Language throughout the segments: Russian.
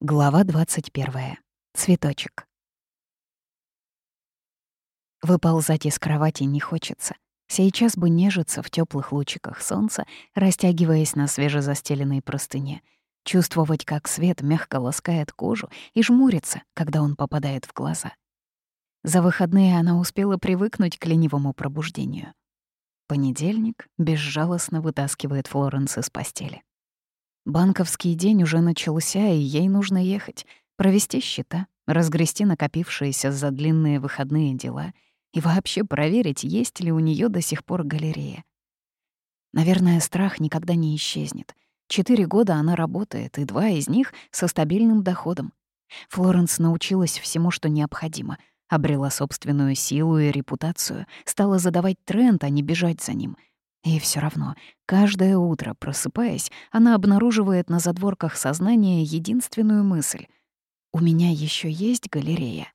Глава 21. Цветочек. Выползать из кровати не хочется. Сейчас бы нежиться в теплых лучиках солнца, растягиваясь на свежезастеленной простыне, чувствовать, как свет мягко ласкает кожу и жмуриться, когда он попадает в глаза. За выходные она успела привыкнуть к ленивому пробуждению. Понедельник безжалостно вытаскивает Флоренс из постели. Банковский день уже начался, и ей нужно ехать, провести счета, разгрести накопившиеся за длинные выходные дела и вообще проверить, есть ли у нее до сих пор галерея. Наверное, страх никогда не исчезнет. Четыре года она работает, и два из них со стабильным доходом. Флоренс научилась всему, что необходимо, обрела собственную силу и репутацию, стала задавать тренд, а не бежать за ним — и все равно, каждое утро, просыпаясь, она обнаруживает на задворках сознания единственную мысль — «У меня еще есть галерея».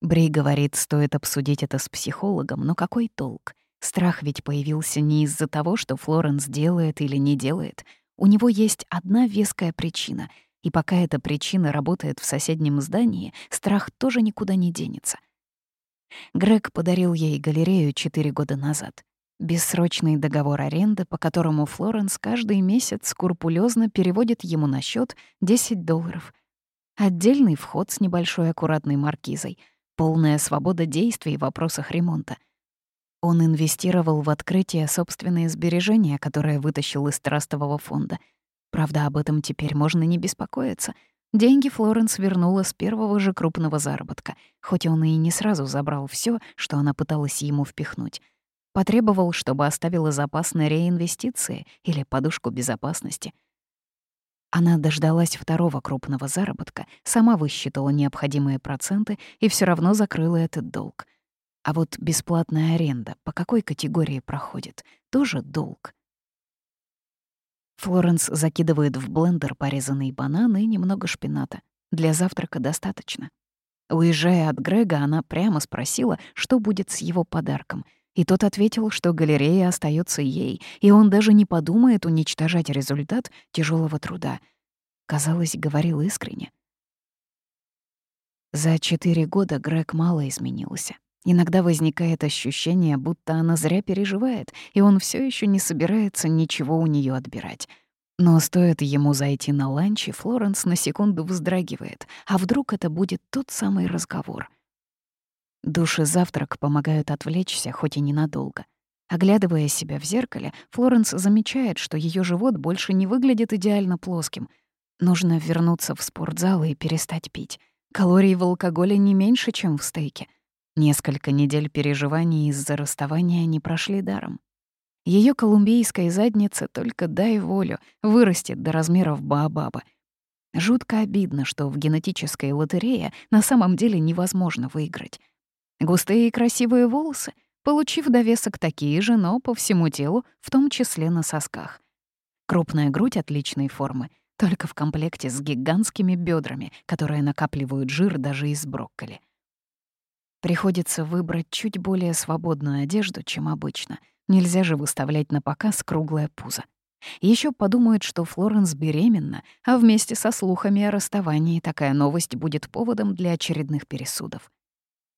Бри говорит, стоит обсудить это с психологом, но какой толк? Страх ведь появился не из-за того, что Флоренс делает или не делает. У него есть одна веская причина, и пока эта причина работает в соседнем здании, страх тоже никуда не денется. Грег подарил ей галерею четыре года назад. Бессрочный договор аренды, по которому Флоренс каждый месяц скрупулезно переводит ему на счет 10 долларов. Отдельный вход с небольшой аккуратной маркизой, полная свобода действий в вопросах ремонта. Он инвестировал в открытие собственные сбережения, которые вытащил из трастового фонда. Правда, об этом теперь можно не беспокоиться. Деньги Флоренс вернула с первого же крупного заработка, хоть он и не сразу забрал все, что она пыталась ему впихнуть. Потребовал, чтобы оставила запас на реинвестиции или подушку безопасности. Она дождалась второго крупного заработка, сама высчитала необходимые проценты и все равно закрыла этот долг. А вот бесплатная аренда по какой категории проходит? Тоже долг. Флоренс закидывает в блендер порезанные бананы и немного шпината. Для завтрака достаточно. Уезжая от Грега, она прямо спросила, что будет с его подарком — и тот ответил, что галерея остается ей, и он даже не подумает уничтожать результат тяжелого труда. Казалось, говорил искренне. За четыре года Грег мало изменился. Иногда возникает ощущение, будто она зря переживает, и он все еще не собирается ничего у нее отбирать. Но стоит ему зайти на ланч, и Флоренс на секунду вздрагивает. А вдруг это будет тот самый разговор? Душ и завтрак помогают отвлечься, хоть и ненадолго. Оглядывая себя в зеркале, Флоренс замечает, что ее живот больше не выглядит идеально плоским. Нужно вернуться в спортзал и перестать пить. Калорий в алкоголе не меньше, чем в стейке. Несколько недель переживаний из-за расставания не прошли даром. Ее колумбийская задница только дай волю, вырастет до размеров Баобаба. Жутко обидно, что в генетической лотерее на самом деле невозможно выиграть. Густые и красивые волосы, получив довесок такие же, но по всему телу, в том числе на сосках. Крупная грудь отличной формы, только в комплекте с гигантскими бедрами, которые накапливают жир даже из брокколи. Приходится выбрать чуть более свободную одежду, чем обычно. Нельзя же выставлять на показ круглое пузо. Еще подумают, что Флоренс беременна, а вместе со слухами о расставании такая новость будет поводом для очередных пересудов.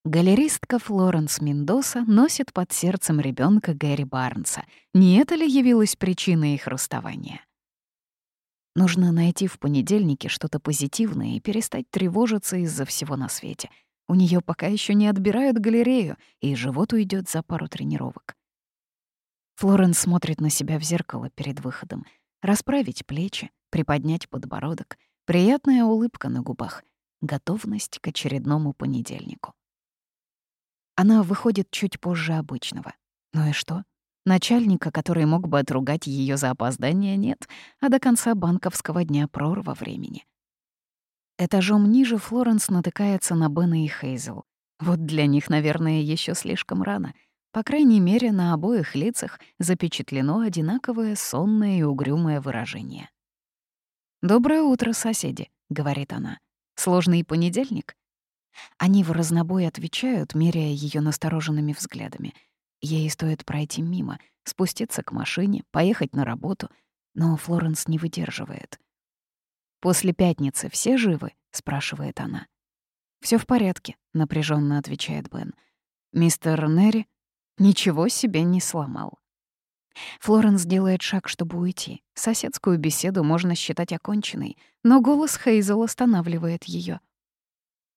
Галеристка Флоренс Мендоса носит под сердцем ребенка Гэри Барнса. Не это ли явилось причиной их расставания? Нужно найти в понедельнике что-то позитивное и перестать тревожиться из-за всего на свете. У нее пока еще не отбирают галерею, и живот уйдет за пару тренировок. Флоренс смотрит на себя в зеркало перед выходом. Расправить плечи, приподнять подбородок, приятная улыбка на губах, готовность к очередному понедельнику. Она выходит чуть позже обычного. Ну и что? Начальника, который мог бы отругать ее за опоздание, нет, а до конца банковского дня прорва времени. Этажом ниже Флоренс натыкается на Бена и Хейзел. Вот для них, наверное, еще слишком рано. По крайней мере, на обоих лицах запечатлено одинаковое сонное и угрюмое выражение. «Доброе утро, соседи», — говорит она. «Сложный понедельник?» Они в разнобой отвечают, меряя ее настороженными взглядами. Ей стоит пройти мимо, спуститься к машине, поехать на работу, но Флоренс не выдерживает. «После пятницы все живы?» — спрашивает она. Все в порядке», — напряженно отвечает Бен. «Мистер Нерри ничего себе не сломал». Флоренс делает шаг, чтобы уйти. Соседскую беседу можно считать оконченной, но голос Хейзел останавливает ее.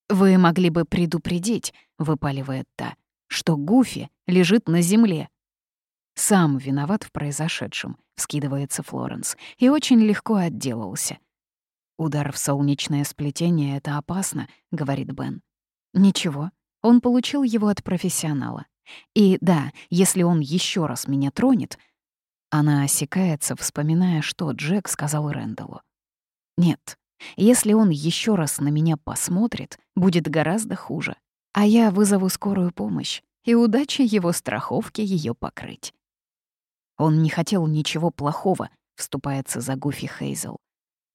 «Вы могли бы предупредить», — выпаливает та, «что Гуфи лежит на земле». «Сам виноват в произошедшем», — вскидывается Флоренс, и очень легко отделался. «Удар в солнечное сплетение — это опасно», — говорит Бен. «Ничего, он получил его от профессионала. И да, если он еще раз меня тронет, она осекается, вспоминая, что Джек сказал Рэндаллу. «Нет, если он еще раз на меня посмотрит, будет гораздо хуже. А я вызову скорую помощь, и удача его страховки ее покрыть». Он не хотел ничего плохого, вступается за Гуфи Хейзел.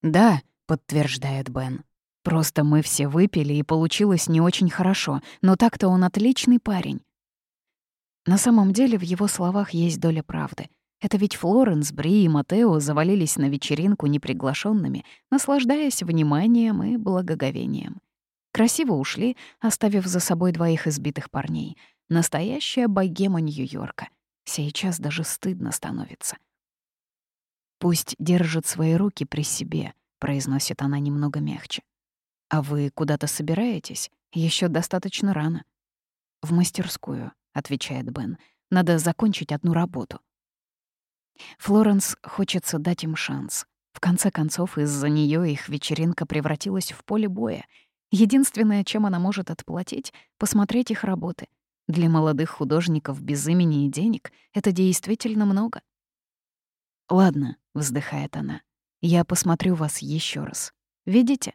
«Да», — подтверждает Бен. «Просто мы все выпили, и получилось не очень хорошо, но так-то он отличный парень». На самом деле в его словах есть доля правды — это ведь Флоренс, Бри и Матео завалились на вечеринку неприглашенными, наслаждаясь вниманием и благоговением. Красиво ушли, оставив за собой двоих избитых парней. Настоящая богема Нью-Йорка. Сейчас даже стыдно становится. «Пусть держит свои руки при себе», — произносит она немного мягче. «А вы куда-то собираетесь? Еще достаточно рано». «В мастерскую», — отвечает Бен. «Надо закончить одну работу». Флоренс хочется дать им шанс. В конце концов, из-за нее их вечеринка превратилась в поле боя. Единственное, чем она может отплатить — посмотреть их работы. Для молодых художников без имени и денег это действительно много. «Ладно», — вздыхает она, — «я посмотрю вас еще раз. Видите?»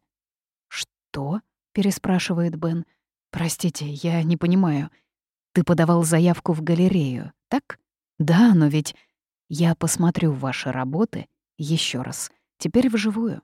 «Что?» — переспрашивает Бен. «Простите, я не понимаю. Ты подавал заявку в галерею, так?» «Да, но ведь я посмотрю ваши работы еще раз, теперь вживую.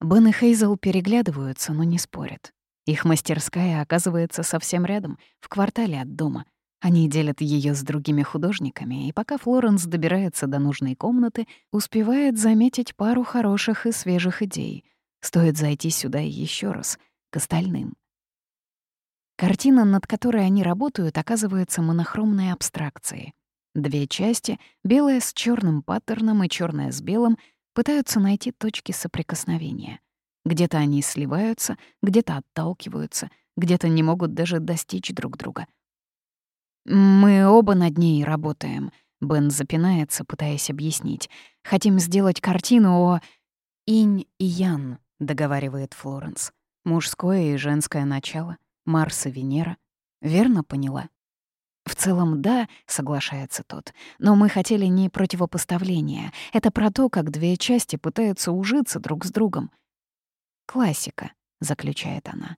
Бен и Хейзел переглядываются, но не спорят. Их мастерская оказывается совсем рядом, в квартале от дома. Они делят ее с другими художниками, и пока Флоренс добирается до нужной комнаты, успевает заметить пару хороших и свежих идей. Стоит зайти сюда еще раз, к остальным. Картина, над которой они работают, оказывается монохромной абстракцией. Две части, белая с черным паттерном и черная с белым, пытаются найти точки соприкосновения. Где-то они сливаются, где-то отталкиваются, где-то не могут даже достичь друг друга. «Мы оба над ней работаем», — Бен запинается, пытаясь объяснить. «Хотим сделать картину о...» «Инь и Ян», — договаривает Флоренс. «Мужское и женское начало». Марс и Венера. Верно поняла? В целом, да, соглашается тот. Но мы хотели не противопоставления. Это про то, как две части пытаются ужиться друг с другом. Классика, заключает она.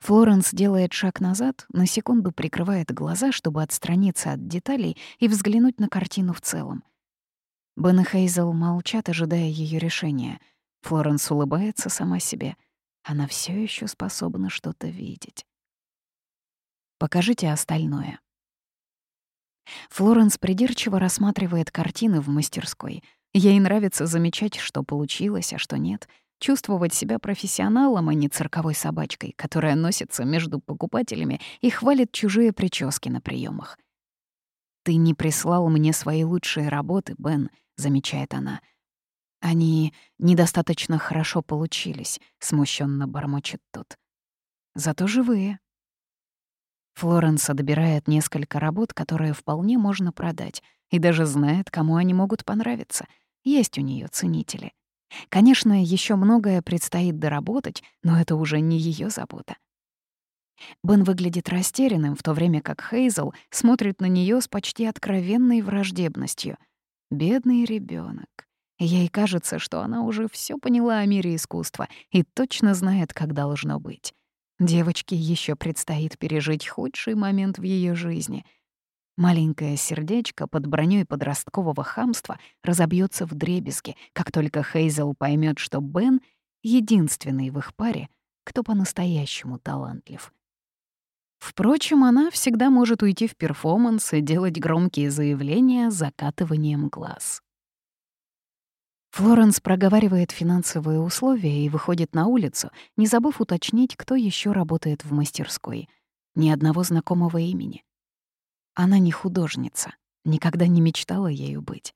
Флоренс делает шаг назад, на секунду прикрывает глаза, чтобы отстраниться от деталей и взглянуть на картину в целом. Бен и Хейзел молчат, ожидая ее решения. Флоренс улыбается сама себе — она все еще способна что-то видеть. Покажите остальное. Флоренс придирчиво рассматривает картины в мастерской. Ей нравится замечать, что получилось, а что нет. Чувствовать себя профессионалом, а не цирковой собачкой, которая носится между покупателями и хвалит чужие прически на приемах. «Ты не прислал мне свои лучшие работы, Бен», — замечает она. Они недостаточно хорошо получились, смущенно бормочет тот. Зато живые. Флоренс добирает несколько работ, которые вполне можно продать, и даже знает, кому они могут понравиться. Есть у нее ценители. Конечно, еще многое предстоит доработать, но это уже не ее забота. Бен выглядит растерянным, в то время как Хейзел смотрит на нее с почти откровенной враждебностью. Бедный ребенок. Ей кажется, что она уже все поняла о мире искусства и точно знает, как должно быть. Девочке еще предстоит пережить худший момент в ее жизни. Маленькое сердечко под броней подросткового хамства разобьется в дребезги, как только Хейзел поймет, что Бен — единственный в их паре, кто по-настоящему талантлив. Впрочем, она всегда может уйти в перформанс и делать громкие заявления закатыванием глаз. Флоренс проговаривает финансовые условия и выходит на улицу, не забыв уточнить, кто еще работает в мастерской. Ни одного знакомого имени. Она не художница, никогда не мечтала ею быть.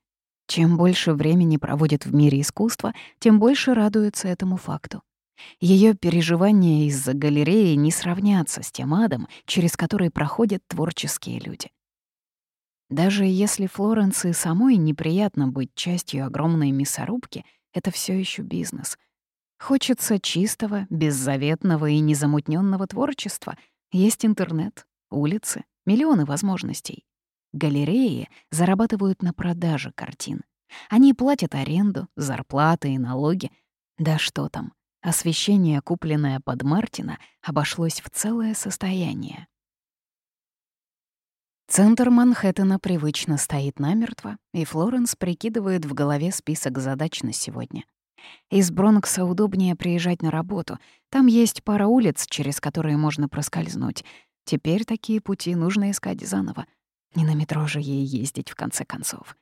Чем больше времени проводит в мире искусства, тем больше радуется этому факту. Ее переживания из-за галереи не сравнятся с тем адом, через который проходят творческие люди. Даже если Флоренции самой неприятно быть частью огромной мясорубки, это все еще бизнес. Хочется чистого, беззаветного и незамутненного творчества. Есть интернет, улицы, миллионы возможностей. Галереи зарабатывают на продаже картин. Они платят аренду, зарплаты и налоги. Да что там, освещение, купленное под Мартина, обошлось в целое состояние. Центр Манхэттена привычно стоит намертво, и Флоренс прикидывает в голове список задач на сегодня. Из Бронкса удобнее приезжать на работу. Там есть пара улиц, через которые можно проскользнуть. Теперь такие пути нужно искать заново. Не на метро же ей ездить, в конце концов.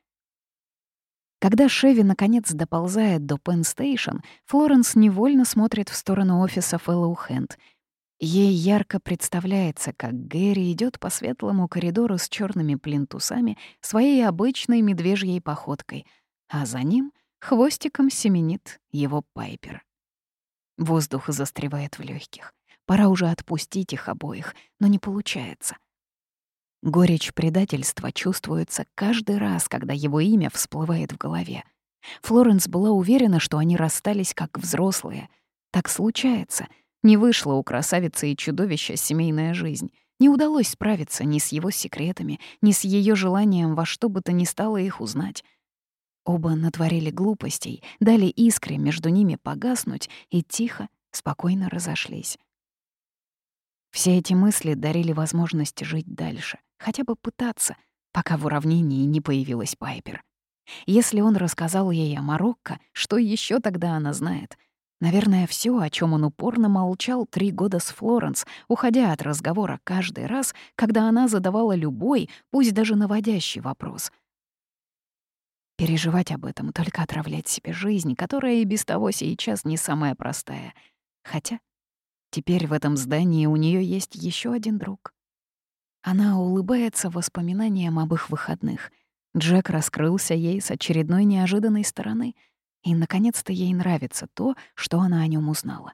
Когда Шеви наконец доползает до Пенн-стейшн, Флоренс невольно смотрит в сторону офиса Фэллоу Хэнд — Ей ярко представляется, как Гэри идет по светлому коридору с черными плинтусами своей обычной медвежьей походкой, а за ним хвостиком семенит его Пайпер. Воздух застревает в легких. Пора уже отпустить их обоих, но не получается. Горечь предательства чувствуется каждый раз, когда его имя всплывает в голове. Флоренс была уверена, что они расстались как взрослые. Так случается — не вышла у красавицы и чудовища семейная жизнь. Не удалось справиться ни с его секретами, ни с ее желанием во что бы то ни стало их узнать. Оба натворили глупостей, дали искре между ними погаснуть и тихо, спокойно разошлись. Все эти мысли дарили возможность жить дальше, хотя бы пытаться, пока в уравнении не появилась Пайпер. Если он рассказал ей о Марокко, что еще тогда она знает — Наверное, все, о чем он упорно молчал три года с Флоренс, уходя от разговора каждый раз, когда она задавала любой, пусть даже наводящий вопрос. Переживать об этом, только отравлять себе жизнь, которая и без того сейчас не самая простая. Хотя теперь в этом здании у нее есть еще один друг. Она улыбается воспоминаниям об их выходных. Джек раскрылся ей с очередной неожиданной стороны — и, наконец-то, ей нравится то, что она о нем узнала.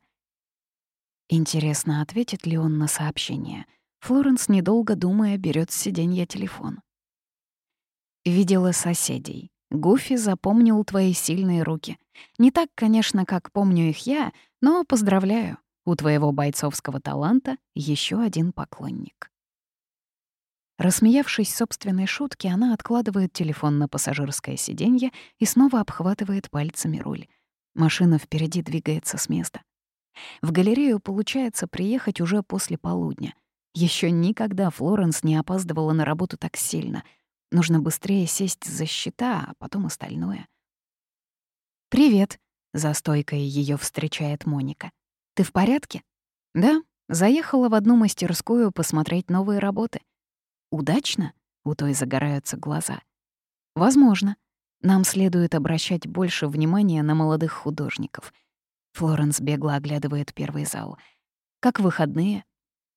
Интересно, ответит ли он на сообщение. Флоренс, недолго думая, берет с сиденья телефон. «Видела соседей. Гуфи запомнил твои сильные руки. Не так, конечно, как помню их я, но поздравляю. У твоего бойцовского таланта еще один поклонник». Рассмеявшись собственной шутке, она откладывает телефон на пассажирское сиденье и снова обхватывает пальцами руль. Машина впереди двигается с места. В галерею получается приехать уже после полудня. Еще никогда Флоренс не опаздывала на работу так сильно. Нужно быстрее сесть за счета, а потом остальное. «Привет», — за стойкой ее встречает Моника. «Ты в порядке?» «Да, заехала в одну мастерскую посмотреть новые работы». Удачно? У той загораются глаза. Возможно. Нам следует обращать больше внимания на молодых художников. Флоренс бегло оглядывает первый зал. Как выходные?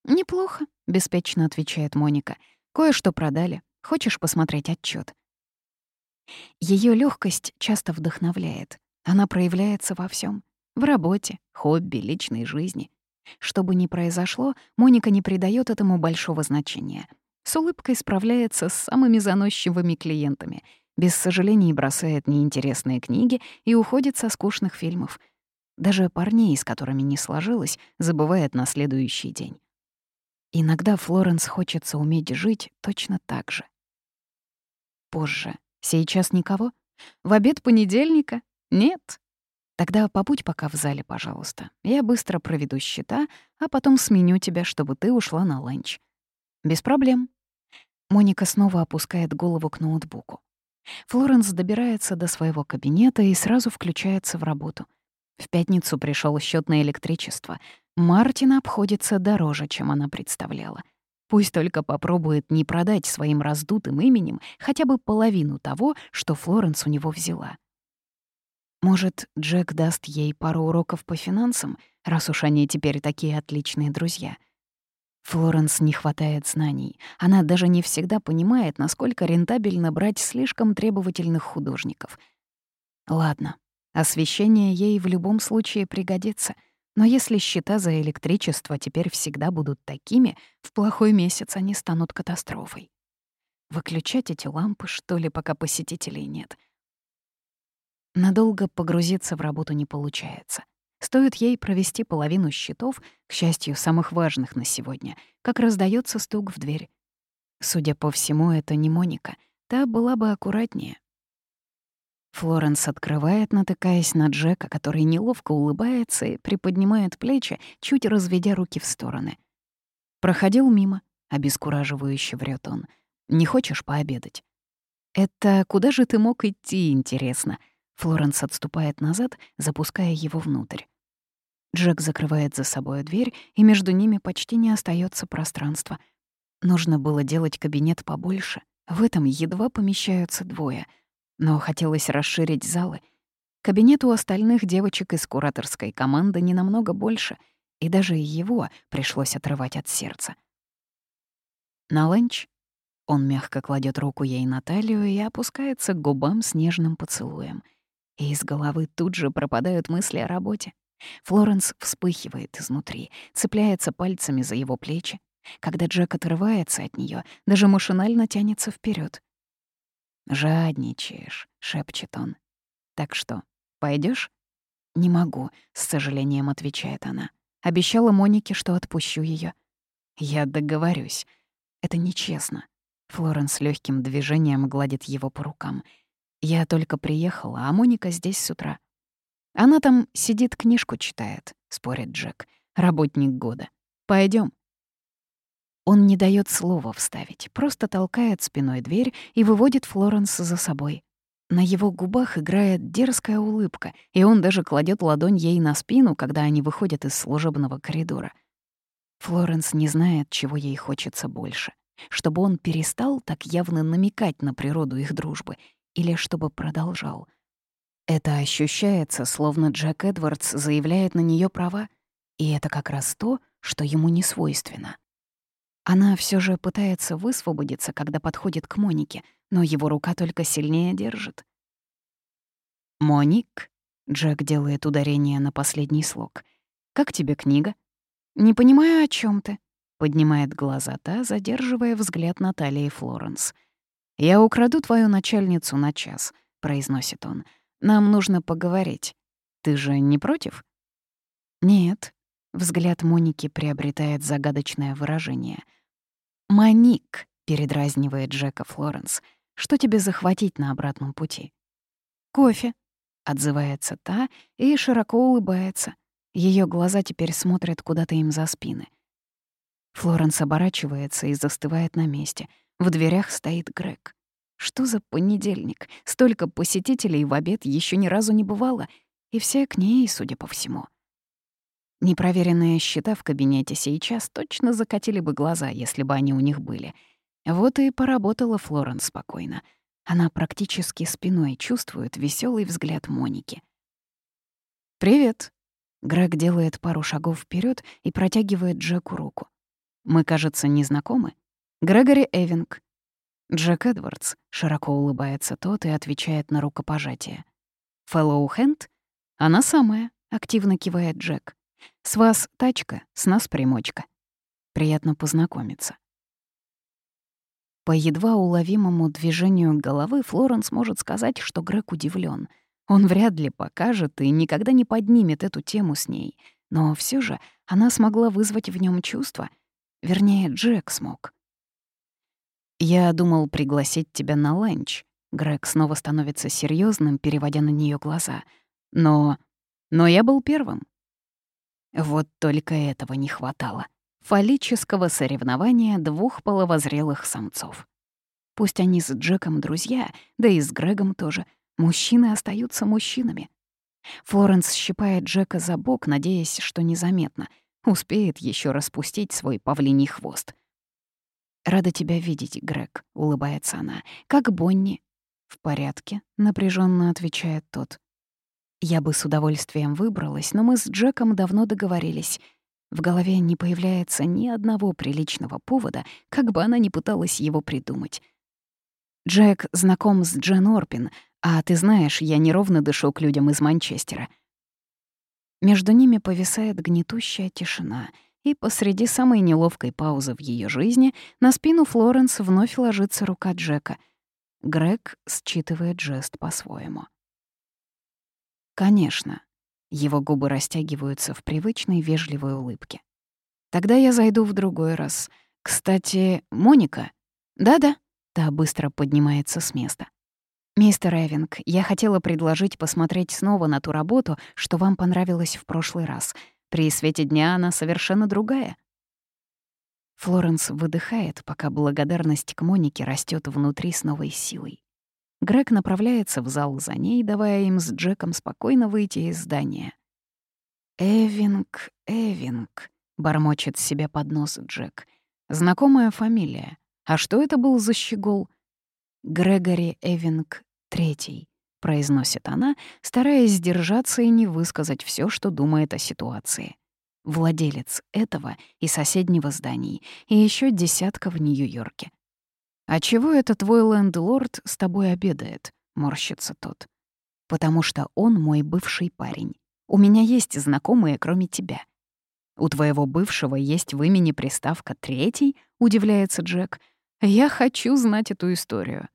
Неплохо, беспечно отвечает Моника. Кое-что продали. Хочешь посмотреть отчет? Ее легкость часто вдохновляет. Она проявляется во всем: В работе, хобби, личной жизни. Что бы ни произошло, Моника не придает этому большого значения — с улыбкой справляется с самыми заносчивыми клиентами, без сожалений бросает неинтересные книги и уходит со скучных фильмов. Даже парней, с которыми не сложилось, забывает на следующий день. Иногда Флоренс хочется уметь жить точно так же. Позже. Сейчас никого? В обед понедельника? Нет. Тогда побудь пока в зале, пожалуйста. Я быстро проведу счета, а потом сменю тебя, чтобы ты ушла на ланч. «Без проблем». Моника снова опускает голову к ноутбуку. Флоренс добирается до своего кабинета и сразу включается в работу. В пятницу пришел счет на электричество. Мартин обходится дороже, чем она представляла. Пусть только попробует не продать своим раздутым именем хотя бы половину того, что Флоренс у него взяла. Может, Джек даст ей пару уроков по финансам, раз уж они теперь такие отличные друзья. Флоренс не хватает знаний. Она даже не всегда понимает, насколько рентабельно брать слишком требовательных художников. Ладно, освещение ей в любом случае пригодится. Но если счета за электричество теперь всегда будут такими, в плохой месяц они станут катастрофой. Выключать эти лампы, что ли, пока посетителей нет — Надолго погрузиться в работу не получается. Стоит ей провести половину счетов, к счастью, самых важных на сегодня, как раздается стук в дверь. Судя по всему, это не Моника. Та была бы аккуратнее. Флоренс открывает, натыкаясь на Джека, который неловко улыбается и приподнимает плечи, чуть разведя руки в стороны. Проходил мимо, обескураживающе врет он. «Не хочешь пообедать?» «Это куда же ты мог идти, интересно?» Флоренс отступает назад, запуская его внутрь. Джек закрывает за собой дверь, и между ними почти не остается пространства. Нужно было делать кабинет побольше. В этом едва помещаются двое. Но хотелось расширить залы. Кабинет у остальных девочек из кураторской команды не намного больше, и даже его пришлось отрывать от сердца. На ланч он мягко кладет руку ей на талию и опускается к губам с нежным поцелуем — и из головы тут же пропадают мысли о работе. Флоренс вспыхивает изнутри, цепляется пальцами за его плечи. Когда Джек отрывается от нее, даже машинально тянется вперед. «Жадничаешь», — шепчет он. «Так что, пойдешь? «Не могу», — с сожалением отвечает она. Обещала Монике, что отпущу ее. «Я договорюсь. Это нечестно». Флоренс легким движением гладит его по рукам — я только приехала, а Моника здесь с утра. Она там сидит, книжку читает, спорит Джек. Работник года. Пойдем. Он не дает слова вставить, просто толкает спиной дверь и выводит Флоренс за собой. На его губах играет дерзкая улыбка, и он даже кладет ладонь ей на спину, когда они выходят из служебного коридора. Флоренс не знает, чего ей хочется больше. Чтобы он перестал так явно намекать на природу их дружбы или чтобы продолжал. Это ощущается, словно Джек Эдвардс заявляет на нее права, и это как раз то, что ему не свойственно. Она все же пытается высвободиться, когда подходит к Монике, но его рука только сильнее держит. «Моник?» — Джек делает ударение на последний слог. «Как тебе книга?» «Не понимаю, о чем ты», — поднимает глаза та, задерживая взгляд Натальи Флоренс. «Я украду твою начальницу на час», — произносит он. «Нам нужно поговорить. Ты же не против?» «Нет». Взгляд Моники приобретает загадочное выражение. «Моник», — передразнивает Джека Флоренс, — «что тебе захватить на обратном пути?» «Кофе», — отзывается та и широко улыбается. Ее глаза теперь смотрят куда-то им за спины. Флоренс оборачивается и застывает на месте — в дверях стоит Грег. Что за понедельник? Столько посетителей в обед еще ни разу не бывало, и все к ней, судя по всему. Непроверенные счета в кабинете сейчас точно закатили бы глаза, если бы они у них были. Вот и поработала Флоренс спокойно. Она практически спиной чувствует веселый взгляд Моники. «Привет!» Грег делает пару шагов вперед и протягивает Джеку руку. «Мы, кажется, не знакомы?» Грегори Эвинг. Джек Эдвардс. Широко улыбается тот и отвечает на рукопожатие. Фэллоу Хэнд? Она самая, активно кивает Джек. С вас тачка, с нас примочка. Приятно познакомиться. По едва уловимому движению головы Флоренс может сказать, что Грег удивлен. Он вряд ли покажет и никогда не поднимет эту тему с ней. Но все же она смогла вызвать в нем чувства. Вернее, Джек смог. «Я думал пригласить тебя на ланч». Грег снова становится серьезным, переводя на нее глаза. «Но... но я был первым». Вот только этого не хватало. Фаллического соревнования двух половозрелых самцов. Пусть они с Джеком друзья, да и с Грегом тоже, мужчины остаются мужчинами. Флоренс щипает Джека за бок, надеясь, что незаметно. Успеет еще распустить свой павлиний хвост. «Рада тебя видеть, Грег», — улыбается она. «Как Бонни?» «В порядке», — напряженно отвечает тот. Я бы с удовольствием выбралась, но мы с Джеком давно договорились. В голове не появляется ни одного приличного повода, как бы она ни пыталась его придумать. Джек знаком с Джен Орпин, а ты знаешь, я неровно дышу к людям из Манчестера. Между ними повисает гнетущая тишина, и посреди самой неловкой паузы в ее жизни на спину Флоренс вновь ложится рука Джека. Грег считывает жест по-своему. «Конечно». Его губы растягиваются в привычной вежливой улыбке. «Тогда я зайду в другой раз. Кстати, Моника?» «Да-да», — та быстро поднимается с места. «Мистер Эвинг, я хотела предложить посмотреть снова на ту работу, что вам понравилось в прошлый раз. При свете дня она совершенно другая». Флоренс выдыхает, пока благодарность к Монике растет внутри с новой силой. Грег направляется в зал за ней, давая им с Джеком спокойно выйти из здания. «Эвинг, Эвинг», — бормочет себе под нос Джек. «Знакомая фамилия. А что это был за щегол?» «Грегори Эвинг Третий», — произносит она, стараясь сдержаться и не высказать все, что думает о ситуации. Владелец этого и соседнего зданий, и еще десятка в Нью-Йорке. «А чего это твой лендлорд с тобой обедает?» — морщится тот. «Потому что он мой бывший парень. У меня есть знакомые, кроме тебя». «У твоего бывшего есть в имени приставка «третий»?» — удивляется Джек. «Я хочу знать эту историю».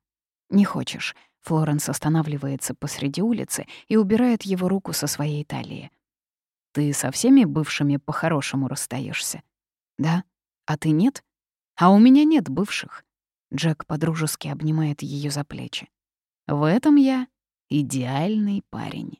«Не хочешь». Флоренс останавливается посреди улицы и убирает его руку со своей талии. «Ты со всеми бывшими по-хорошему расстаешься? «Да. А ты нет?» «А у меня нет бывших. Джек подружески обнимает ее за плечи. «В этом я идеальный парень».